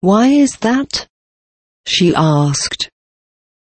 Why is that? she asked.